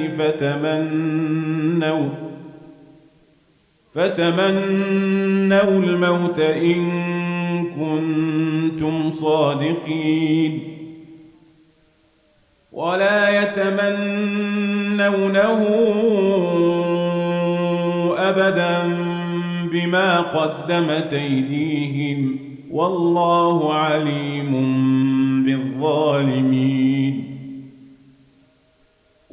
الناس فتمنوا فتمنوا الموت إن كنتم صادقين ولا يتمنونه أبدا بما قدمت أيديهم والله عليم بالظالمين